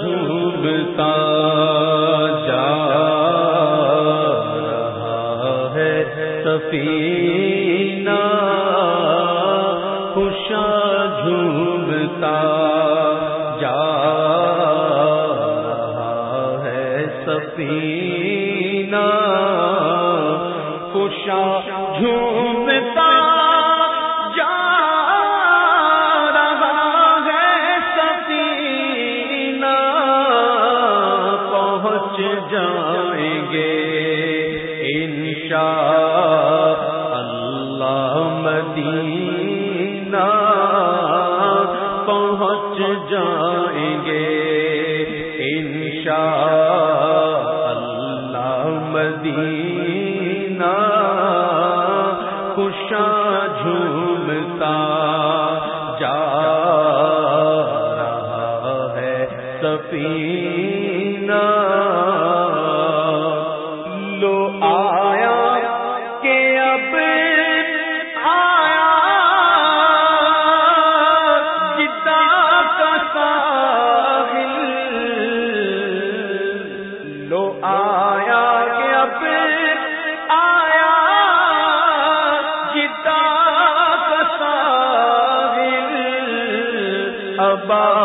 جھومتا جا رہا ہے سفینہ۔ خوشا جھومتا جا رہا ہے سفینہ۔ خوشا جھومتا انشاء اللہ مدینہ پہنچ جائیں گے۔ انشاء اللہ مدینہ خوشا جھومتا۔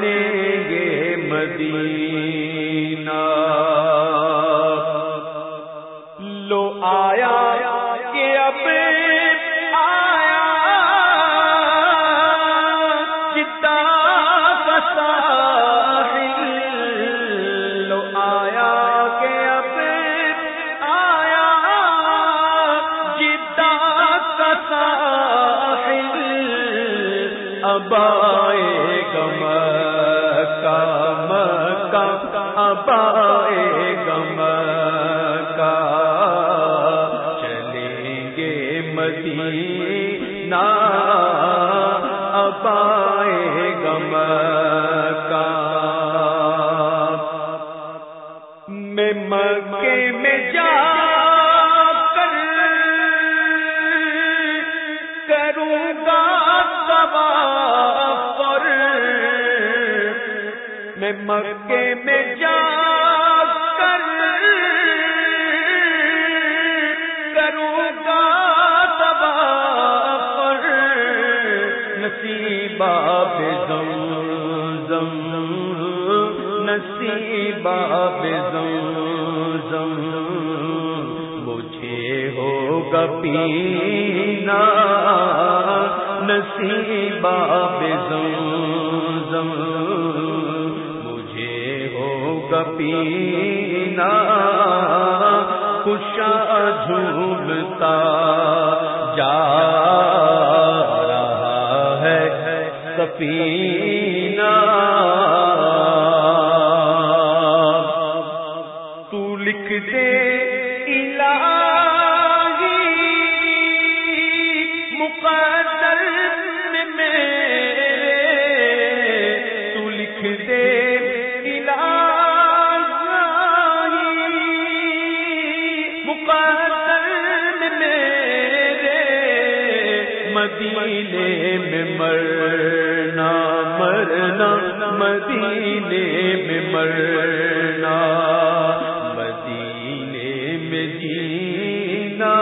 چلیں گے مدینہ۔ لو آیا کہ اب آیا چتا کسا لو آیا کہ اب آیا جتا کسا پائے گم میں مکے میں جا کر کروں گا تبا پر۔ نصیبہ بے زم زم نصیبہ بے زم۔ زم مجھے ہوگا پینا۔ نصیبہ بے زم زم۔ کپینا خوشا جھومتا جا رہا ہے کپینا میں مرنا مرنا، مدینے میں مرنا، مدینے میں جینا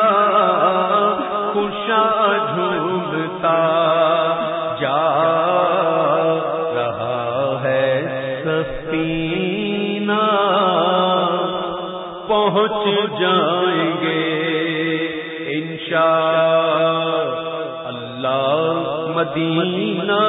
خوشا جھومتا، جا رہا ہے سفینہ، پہنچ جائیں گے انشاء اللہ مدینہ